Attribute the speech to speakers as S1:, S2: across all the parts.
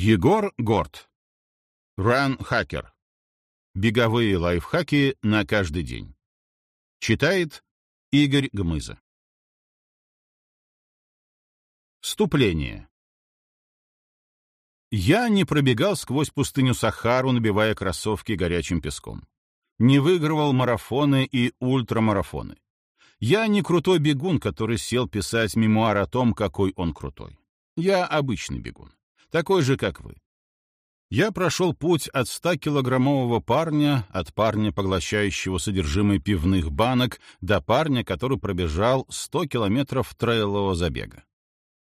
S1: Егор Горд. Run Hacker. Беговые лайфхаки на каждый день. Читает Игорь Гмыза. Вступление. Я не пробегал сквозь пустыню Сахару, набивая кроссовки горячим песком. Не выигрывал марафоны и ультрамарафоны. Я не крутой бегун, который сел писать мемуар о том, какой он крутой. Я обычный бегун такой же, как вы. Я прошел путь от 100-килограммового парня, от парня, поглощающего содержимое пивных банок, до парня, который пробежал 100 километров трейлового забега.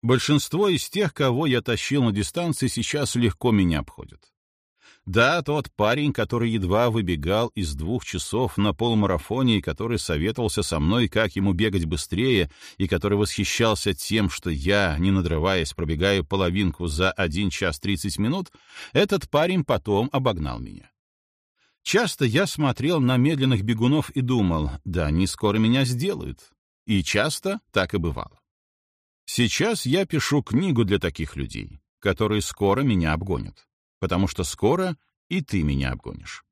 S1: Большинство из тех, кого я тащил на дистанции, сейчас легко меня обходят. Да, тот парень, который едва выбегал из двух часов на полумарафоне и который советовался со мной, как ему бегать быстрее, и который восхищался тем, что я, не надрываясь, пробегаю половинку за 1 час 30 минут, этот парень потом обогнал меня. Часто я смотрел на медленных бегунов и думал, да они скоро меня сделают. И часто так и бывало. Сейчас я пишу книгу для таких людей, которые скоро меня обгонят потому что скоро и ты меня обгонишь.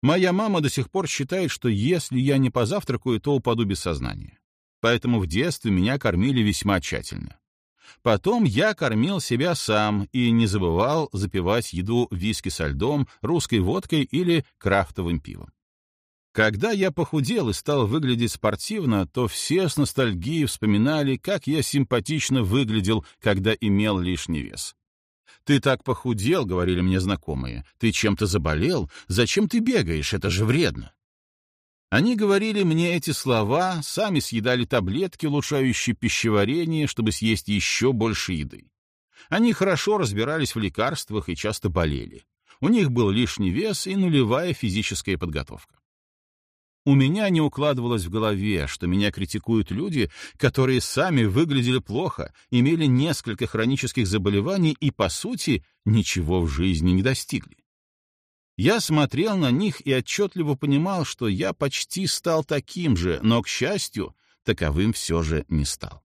S1: Моя мама до сих пор считает, что если я не позавтракаю, то упаду без сознания. Поэтому в детстве меня кормили весьма тщательно. Потом я кормил себя сам и не забывал запивать еду виски со льдом, русской водкой или крафтовым пивом. Когда я похудел и стал выглядеть спортивно, то все с ностальгией вспоминали, как я симпатично выглядел, когда имел лишний вес. «Ты так похудел», — говорили мне знакомые. «Ты чем-то заболел? Зачем ты бегаешь? Это же вредно». Они говорили мне эти слова, сами съедали таблетки, улучшающие пищеварение, чтобы съесть еще больше еды. Они хорошо разбирались в лекарствах и часто болели. У них был лишний вес и нулевая физическая подготовка. У меня не укладывалось в голове, что меня критикуют люди, которые сами выглядели плохо, имели несколько хронических заболеваний и, по сути, ничего в жизни не достигли. Я смотрел на них и отчетливо понимал, что я почти стал таким же, но, к счастью, таковым все же не стал.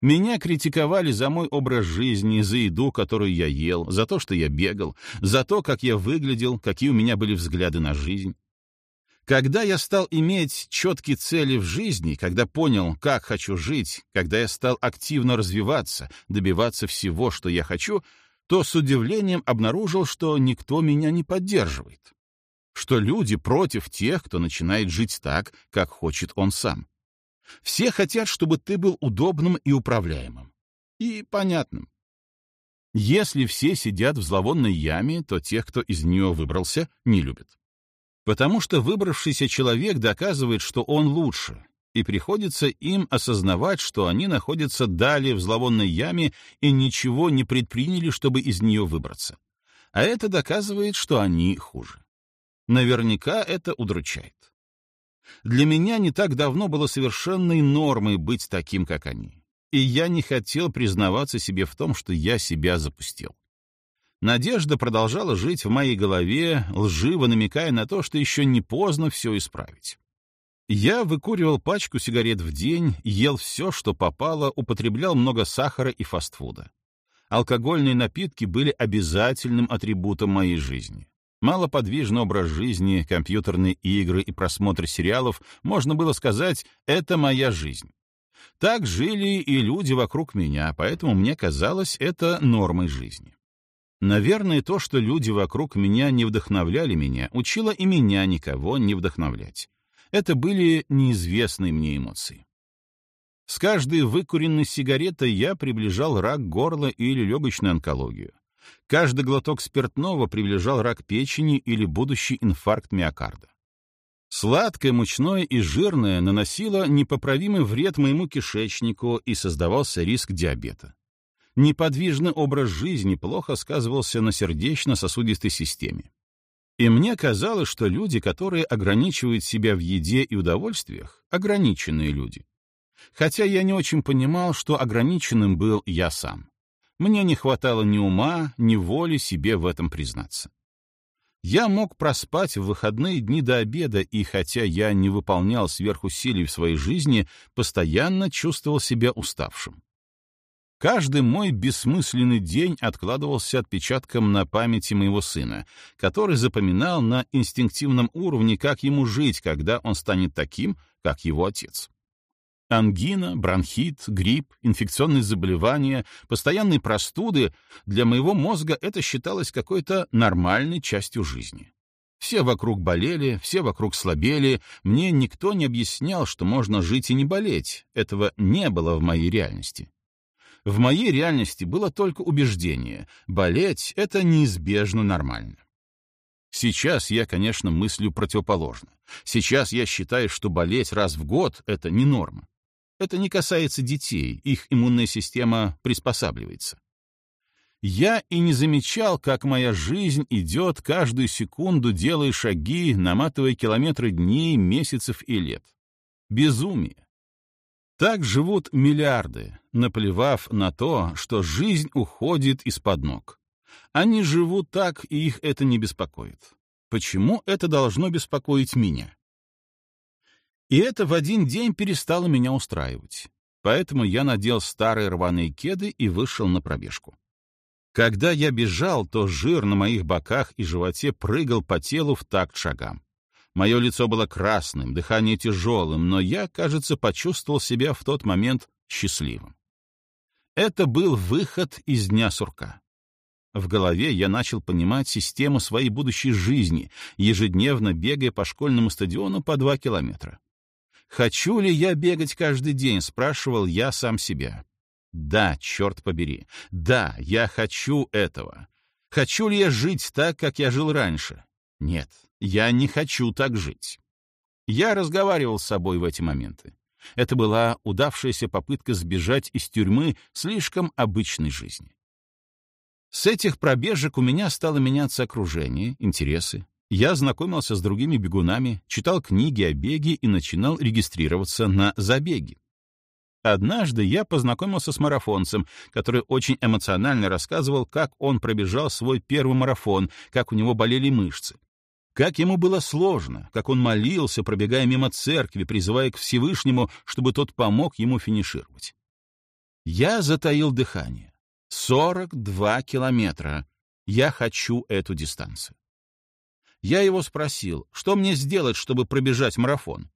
S1: Меня критиковали за мой образ жизни, за еду, которую я ел, за то, что я бегал, за то, как я выглядел, какие у меня были взгляды на жизнь. Когда я стал иметь четкие цели в жизни, когда понял, как хочу жить, когда я стал активно развиваться, добиваться всего, что я хочу, то с удивлением обнаружил, что никто меня не поддерживает. Что люди против тех, кто начинает жить так, как хочет он сам. Все хотят, чтобы ты был удобным и управляемым. И понятным. Если все сидят в зловонной яме, то тех, кто из нее выбрался, не любят. Потому что выбравшийся человек доказывает, что он лучше, и приходится им осознавать, что они находятся далее в зловонной яме и ничего не предприняли, чтобы из нее выбраться. А это доказывает, что они хуже. Наверняка это удручает. Для меня не так давно было совершенной нормой быть таким, как они. И я не хотел признаваться себе в том, что я себя запустил. Надежда продолжала жить в моей голове, лживо намекая на то, что еще не поздно все исправить. Я выкуривал пачку сигарет в день, ел все, что попало, употреблял много сахара и фастфуда. Алкогольные напитки были обязательным атрибутом моей жизни. Малоподвижный образ жизни, компьютерные игры и просмотр сериалов, можно было сказать, это моя жизнь. Так жили и люди вокруг меня, поэтому мне казалось это нормой жизни. Наверное, то, что люди вокруг меня не вдохновляли меня, учило и меня никого не вдохновлять. Это были неизвестные мне эмоции. С каждой выкуренной сигаретой я приближал рак горла или легочную онкологию. Каждый глоток спиртного приближал рак печени или будущий инфаркт миокарда. Сладкое, мучное и жирное наносило непоправимый вред моему кишечнику и создавался риск диабета. Неподвижный образ жизни плохо сказывался на сердечно-сосудистой системе. И мне казалось, что люди, которые ограничивают себя в еде и удовольствиях, ограниченные люди. Хотя я не очень понимал, что ограниченным был я сам. Мне не хватало ни ума, ни воли себе в этом признаться. Я мог проспать в выходные дни до обеда, и хотя я не выполнял сверхусилий в своей жизни, постоянно чувствовал себя уставшим. Каждый мой бессмысленный день откладывался отпечатком на памяти моего сына, который запоминал на инстинктивном уровне, как ему жить, когда он станет таким, как его отец. Ангина, бронхит, грипп, инфекционные заболевания, постоянные простуды — для моего мозга это считалось какой-то нормальной частью жизни. Все вокруг болели, все вокруг слабели, мне никто не объяснял, что можно жить и не болеть, этого не было в моей реальности. В моей реальности было только убеждение — болеть — это неизбежно нормально. Сейчас я, конечно, мыслю противоположно. Сейчас я считаю, что болеть раз в год — это не норма. Это не касается детей, их иммунная система приспосабливается. Я и не замечал, как моя жизнь идет каждую секунду, делая шаги, наматывая километры дней, месяцев и лет. Безумие. Так живут миллиарды, наплевав на то, что жизнь уходит из-под ног. Они живут так, и их это не беспокоит. Почему это должно беспокоить меня? И это в один день перестало меня устраивать. Поэтому я надел старые рваные кеды и вышел на пробежку. Когда я бежал, то жир на моих боках и животе прыгал по телу в такт шагам. Мое лицо было красным, дыхание тяжелым, но я, кажется, почувствовал себя в тот момент счастливым. Это был выход из дня сурка. В голове я начал понимать систему своей будущей жизни, ежедневно бегая по школьному стадиону по два километра. «Хочу ли я бегать каждый день?» — спрашивал я сам себя. «Да, черт побери. Да, я хочу этого. Хочу ли я жить так, как я жил раньше? Нет, я не хочу так жить. Я разговаривал с собой в эти моменты. Это была удавшаяся попытка сбежать из тюрьмы слишком обычной жизни. С этих пробежек у меня стало меняться окружение, интересы. Я знакомился с другими бегунами, читал книги о беге и начинал регистрироваться на забеги. Однажды я познакомился с марафонцем, который очень эмоционально рассказывал, как он пробежал свой первый марафон, как у него болели мышцы. Как ему было сложно, как он молился, пробегая мимо церкви, призывая к Всевышнему, чтобы тот помог ему финишировать. Я затаил дыхание. 42 километра. Я хочу эту дистанцию. Я его спросил, что мне сделать, чтобы пробежать марафон.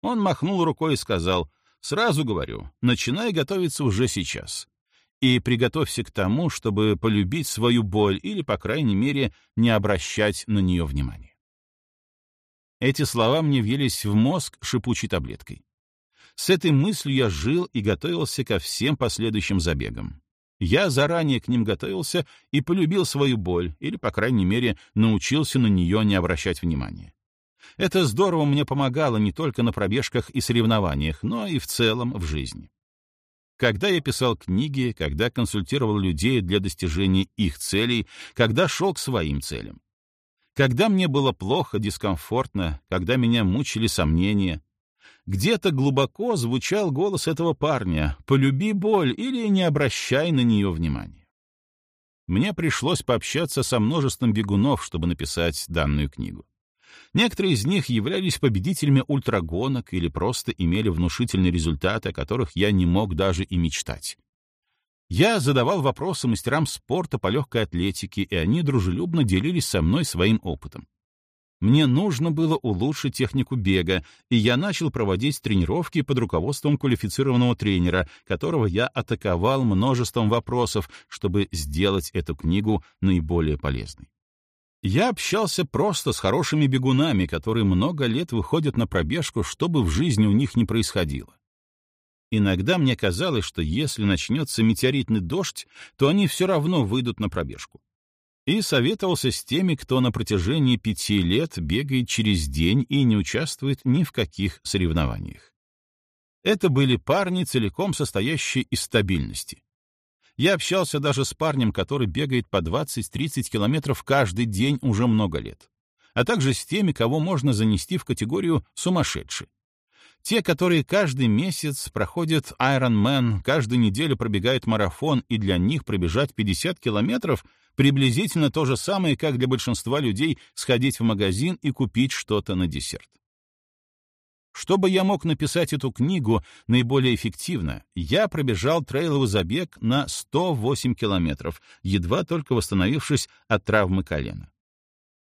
S1: Он махнул рукой и сказал, «Сразу говорю, начинай готовиться уже сейчас и приготовься к тому, чтобы полюбить свою боль или, по крайней мере, не обращать на нее внимания. Эти слова мне въелись в мозг шипучей таблеткой. С этой мыслью я жил и готовился ко всем последующим забегам. Я заранее к ним готовился и полюбил свою боль, или, по крайней мере, научился на нее не обращать внимания. Это здорово мне помогало не только на пробежках и соревнованиях, но и в целом в жизни. Когда я писал книги, когда консультировал людей для достижения их целей, когда шел к своим целям. Когда мне было плохо, дискомфортно, когда меня мучили сомнения, где-то глубоко звучал голос этого парня «Полюби боль или не обращай на нее внимания». Мне пришлось пообщаться со множеством бегунов, чтобы написать данную книгу. Некоторые из них являлись победителями ультрагонок или просто имели внушительные результаты, о которых я не мог даже и мечтать. Я задавал вопросы мастерам спорта по легкой атлетике, и они дружелюбно делились со мной своим опытом. Мне нужно было улучшить технику бега, и я начал проводить тренировки под руководством квалифицированного тренера, которого я атаковал множеством вопросов, чтобы сделать эту книгу наиболее полезной. Я общался просто с хорошими бегунами, которые много лет выходят на пробежку, что бы в жизни у них не происходило. Иногда мне казалось, что если начнется метеоритный дождь, то они все равно выйдут на пробежку. И советовался с теми, кто на протяжении пяти лет бегает через день и не участвует ни в каких соревнованиях. Это были парни, целиком состоящие из стабильности. Я общался даже с парнем, который бегает по 20-30 километров каждый день уже много лет, а также с теми, кого можно занести в категорию «сумасшедший». Те, которые каждый месяц проходят Ironman, каждую неделю пробегают марафон, и для них пробежать 50 километров приблизительно то же самое, как для большинства людей сходить в магазин и купить что-то на десерт. Чтобы я мог написать эту книгу наиболее эффективно, я пробежал трейловый забег на 108 километров, едва только восстановившись от травмы колена.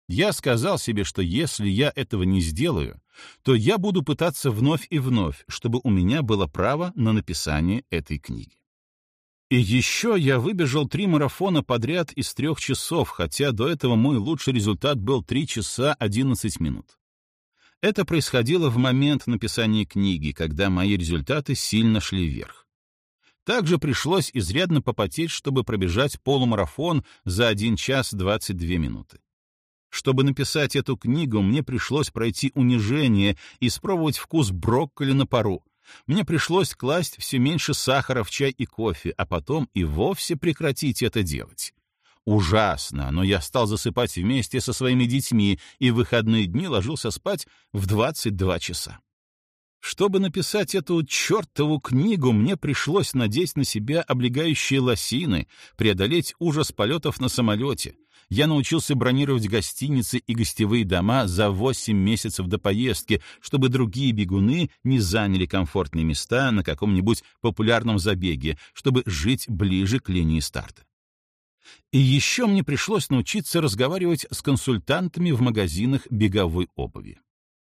S1: Я сказал себе, что если я этого не сделаю, то я буду пытаться вновь и вновь, чтобы у меня было право на написание этой книги. И еще я выбежал три марафона подряд из трех часов, хотя до этого мой лучший результат был 3 часа 11 минут. Это происходило в момент написания книги, когда мои результаты сильно шли вверх. Также пришлось изрядно попотеть, чтобы пробежать полумарафон за 1 час 22 минуты. Чтобы написать эту книгу, мне пришлось пройти унижение и спробовать вкус брокколи на пару. Мне пришлось класть все меньше сахара в чай и кофе, а потом и вовсе прекратить это делать. Ужасно, но я стал засыпать вместе со своими детьми и в выходные дни ложился спать в 22 часа. Чтобы написать эту чертову книгу, мне пришлось надеть на себя облегающие лосины, преодолеть ужас полетов на самолете. Я научился бронировать гостиницы и гостевые дома за 8 месяцев до поездки, чтобы другие бегуны не заняли комфортные места на каком-нибудь популярном забеге, чтобы жить ближе к линии старта. И еще мне пришлось научиться разговаривать с консультантами в магазинах беговой обуви.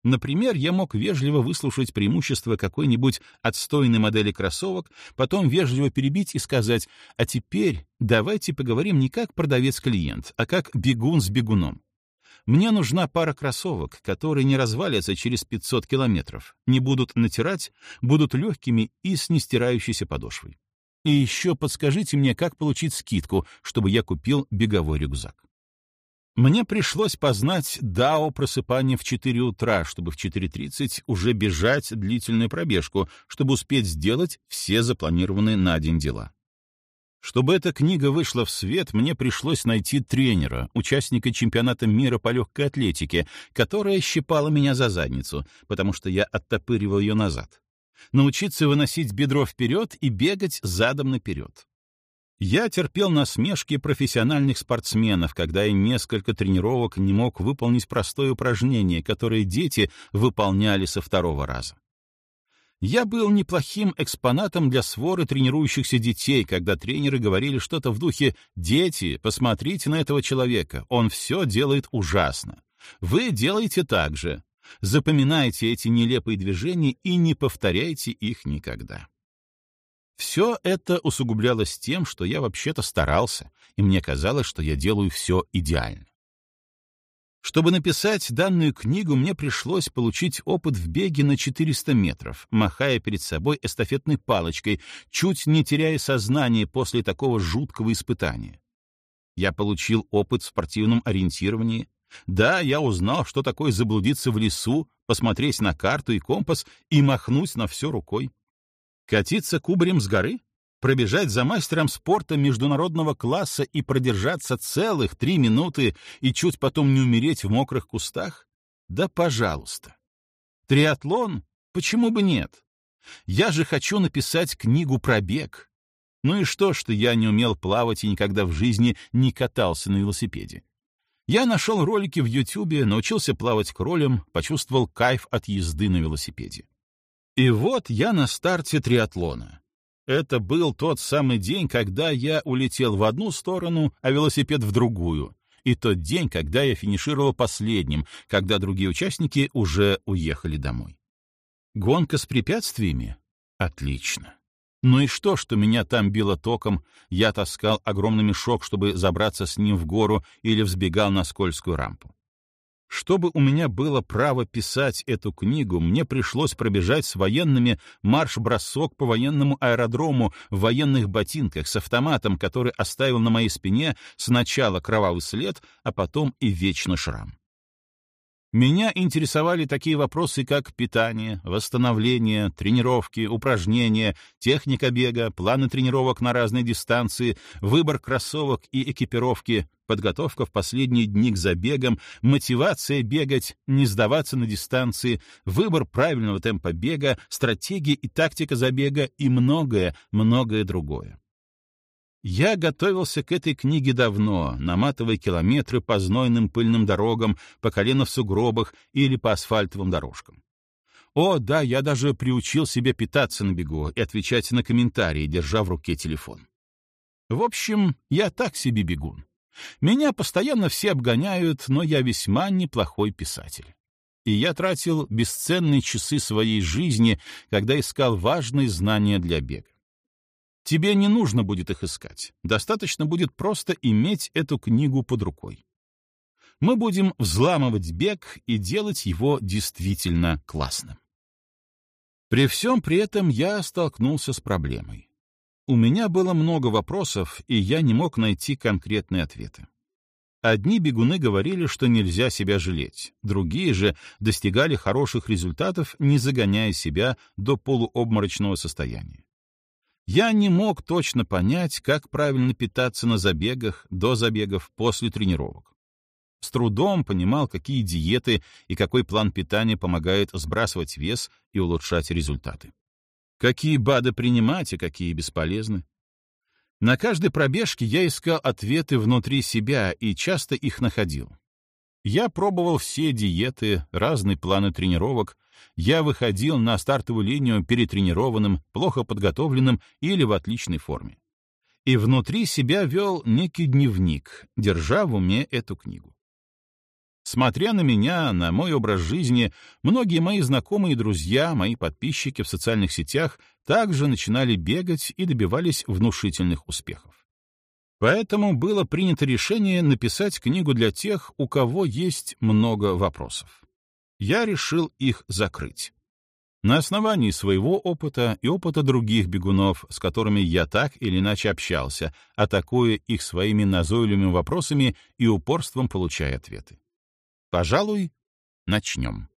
S1: Например, я мог вежливо выслушать преимущества какой-нибудь отстойной модели кроссовок, потом вежливо перебить и сказать, а теперь давайте поговорим не как продавец-клиент, а как бегун с бегуном. Мне нужна пара кроссовок, которые не развалятся через 500 километров, не будут натирать, будут легкими и с нестирающейся подошвой. И еще подскажите мне, как получить скидку, чтобы я купил беговой рюкзак. Мне пришлось познать дао просыпания в 4 утра, чтобы в 4.30 уже бежать длительную пробежку, чтобы успеть сделать все запланированные на день дела. Чтобы эта книга вышла в свет, мне пришлось найти тренера, участника чемпионата мира по легкой атлетике, которая щипала меня за задницу, потому что я оттопыривал ее назад научиться выносить бедро вперед и бегать задом наперед. Я терпел насмешки профессиональных спортсменов, когда я несколько тренировок не мог выполнить простое упражнение, которое дети выполняли со второго раза. Я был неплохим экспонатом для своры тренирующихся детей, когда тренеры говорили что-то в духе «Дети, посмотрите на этого человека, он все делает ужасно. Вы делаете так же. Запоминайте эти нелепые движения и не повторяйте их никогда. Все это усугублялось тем, что я вообще-то старался, и мне казалось, что я делаю все идеально. Чтобы написать данную книгу, мне пришлось получить опыт в беге на 400 метров, махая перед собой эстафетной палочкой, чуть не теряя сознание после такого жуткого испытания. Я получил опыт в спортивном ориентировании, да, я узнал, что такое заблудиться в лесу, посмотреть на карту и компас и махнуть на все рукой. Катиться кубарем с горы? Пробежать за мастером спорта международного класса и продержаться целых три минуты и чуть потом не умереть в мокрых кустах? Да пожалуйста. Триатлон? Почему бы нет? Я же хочу написать книгу про бег. Ну и что, что я не умел плавать и никогда в жизни не катался на велосипеде? Я нашел ролики в Ютубе, научился плавать кролем, почувствовал кайф от езды на велосипеде. И вот я на старте триатлона. Это был тот самый день, когда я улетел в одну сторону, а велосипед в другую. И тот день, когда я финишировал последним, когда другие участники уже уехали домой. Гонка с препятствиями? Отлично. Ну и что, что меня там било током, я таскал огромный мешок, чтобы забраться с ним в гору или взбегал на скользкую рампу. Чтобы у меня было право писать эту книгу, мне пришлось пробежать с военными марш-бросок по военному аэродрому в военных ботинках с автоматом, который оставил на моей спине сначала кровавый след, а потом и вечный шрам. Меня интересовали такие вопросы, как питание, восстановление, тренировки, упражнения, техника бега, планы тренировок на разные дистанции, выбор кроссовок и экипировки, подготовка в последние дни к забегам, мотивация бегать, не сдаваться на дистанции, выбор правильного темпа бега, стратегия и тактика забега и многое, многое другое. Я готовился к этой книге давно, наматывая километры по знойным пыльным дорогам, по колено в сугробах или по асфальтовым дорожкам. О, да, я даже приучил себя питаться на бегу и отвечать на комментарии, держа в руке телефон. В общем, я так себе бегун. Меня постоянно все обгоняют, но я весьма неплохой писатель. И я тратил бесценные часы своей жизни, когда искал важные знания для бега. Тебе не нужно будет их искать. Достаточно будет просто иметь эту книгу под рукой. Мы будем взламывать бег и делать его действительно классным. При всем при этом я столкнулся с проблемой. У меня было много вопросов, и я не мог найти конкретные ответы. Одни бегуны говорили, что нельзя себя жалеть, другие же достигали хороших результатов, не загоняя себя до полуобморочного состояния. Я не мог точно понять, как правильно питаться на забегах, до забегов, после тренировок. С трудом понимал, какие диеты и какой план питания помогают сбрасывать вес и улучшать результаты. Какие БАДы принимать и какие бесполезны. На каждой пробежке я искал ответы внутри себя и часто их находил. Я пробовал все диеты, разные планы тренировок. Я выходил на стартовую линию перетренированным, плохо подготовленным или в отличной форме. И внутри себя вел некий дневник, держа в уме эту книгу. Смотря на меня, на мой образ жизни, многие мои знакомые и друзья, мои подписчики в социальных сетях также начинали бегать и добивались внушительных успехов. Поэтому было принято решение написать книгу для тех, у кого есть много вопросов. Я решил их закрыть. На основании своего опыта и опыта других бегунов, с которыми я так или иначе общался, атакуя их своими назойливыми вопросами и упорством получая ответы. Пожалуй, начнем.